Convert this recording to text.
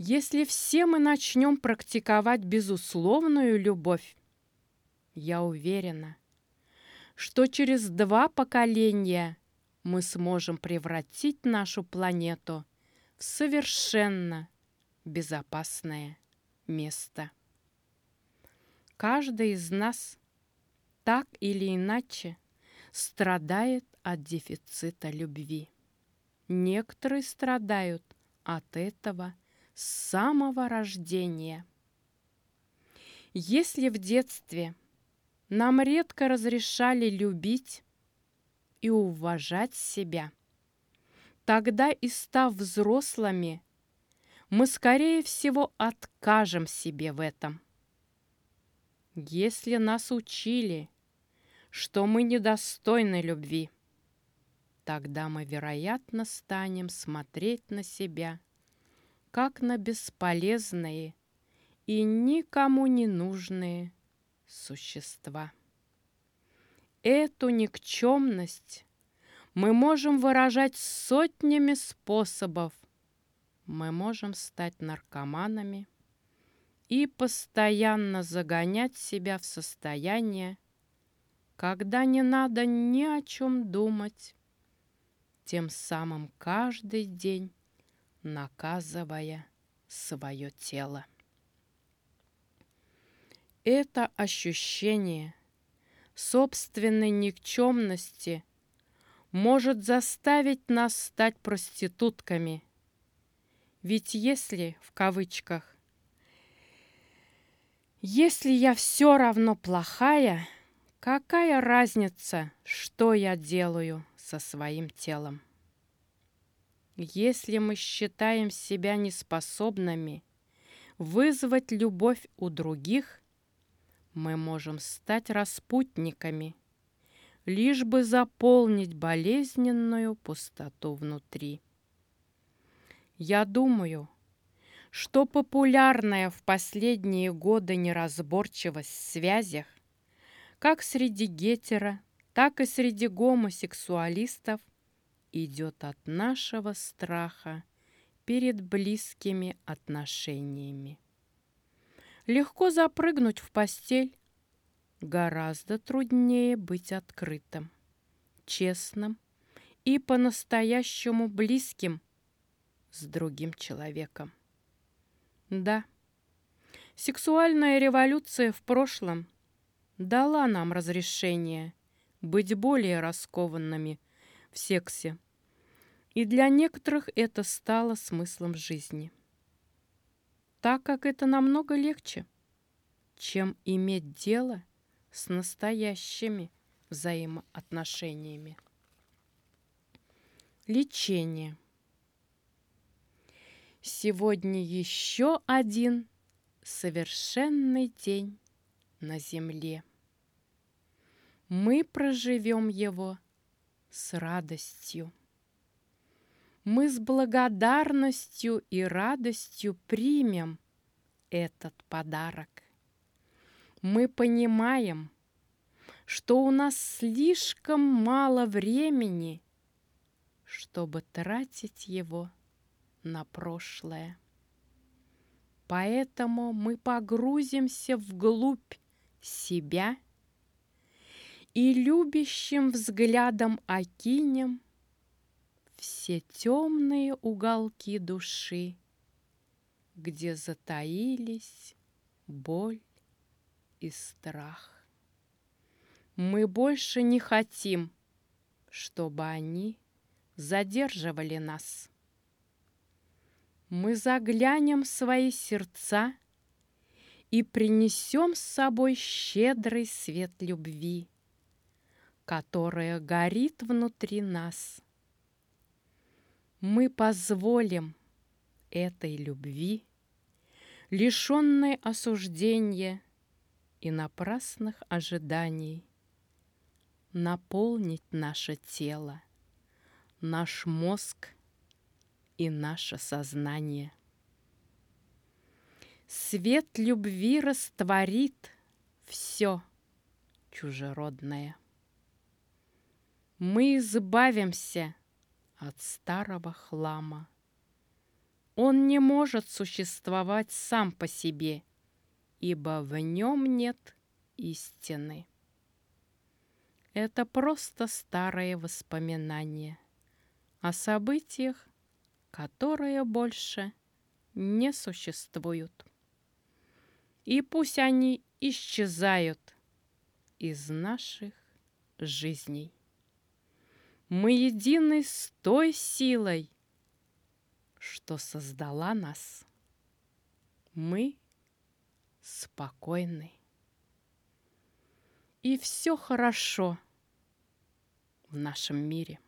Если все мы начнем практиковать безусловную любовь, я уверена, что через два поколения мы сможем превратить нашу планету в совершенно безопасное место. Каждый из нас так или иначе страдает от дефицита любви. Некоторые страдают от этого с самого рождения. Если в детстве нам редко разрешали любить и уважать себя, тогда и став взрослыми, мы, скорее всего, откажем себе в этом. Если нас учили, что мы недостойны любви, тогда мы, вероятно, станем смотреть на себя, как на бесполезные и никому не нужные существа. Эту никчемность мы можем выражать сотнями способов. Мы можем стать наркоманами и постоянно загонять себя в состояние, когда не надо ни о чем думать, тем самым каждый день наказывая свое тело. Это ощущение собственной никчемности может заставить нас стать проститутками. Ведь если, в кавычках, если я все равно плохая, какая разница, что я делаю со своим телом? Если мы считаем себя неспособными вызвать любовь у других, мы можем стать распутниками, лишь бы заполнить болезненную пустоту внутри. Я думаю, что популярная в последние годы неразборчивость в связях, как среди гетеро, так и среди гомосексуалистов, идет от нашего страха перед близкими отношениями. Легко запрыгнуть в постель, гораздо труднее быть открытым, честным и по-настоящему близким с другим человеком. Да, сексуальная революция в прошлом дала нам разрешение быть более раскованными в сексе. И для некоторых это стало смыслом жизни. Так как это намного легче, чем иметь дело с настоящими взаимоотношениями. Лечение. Сегодня еще один совершенный день на земле. Мы проживем его с радостью. Мы с благодарностью и радостью примем этот подарок. Мы понимаем, что у нас слишком мало времени, чтобы тратить его на прошлое. Поэтому мы погрузимся вглубь себя – и любящим взглядом окинем все темные уголки души, где затаились боль и страх. Мы больше не хотим, чтобы они задерживали нас. Мы заглянем в свои сердца и принесем с собой щедрый свет любви, которая горит внутри нас. Мы позволим этой любви, лишенной осуждения и напрасных ожиданий, наполнить наше тело, наш мозг и наше сознание. Свет любви растворит все чужеродное мы избавимся от старого хлама Он не может существовать сам по себе, ибо в нем нет истины. Это просто старые воспоминания о событиях, которые больше не существуют. И пусть они исчезают из наших жизней. Мы едины с той силой, что создала нас. Мы спокойны. И все хорошо в нашем мире.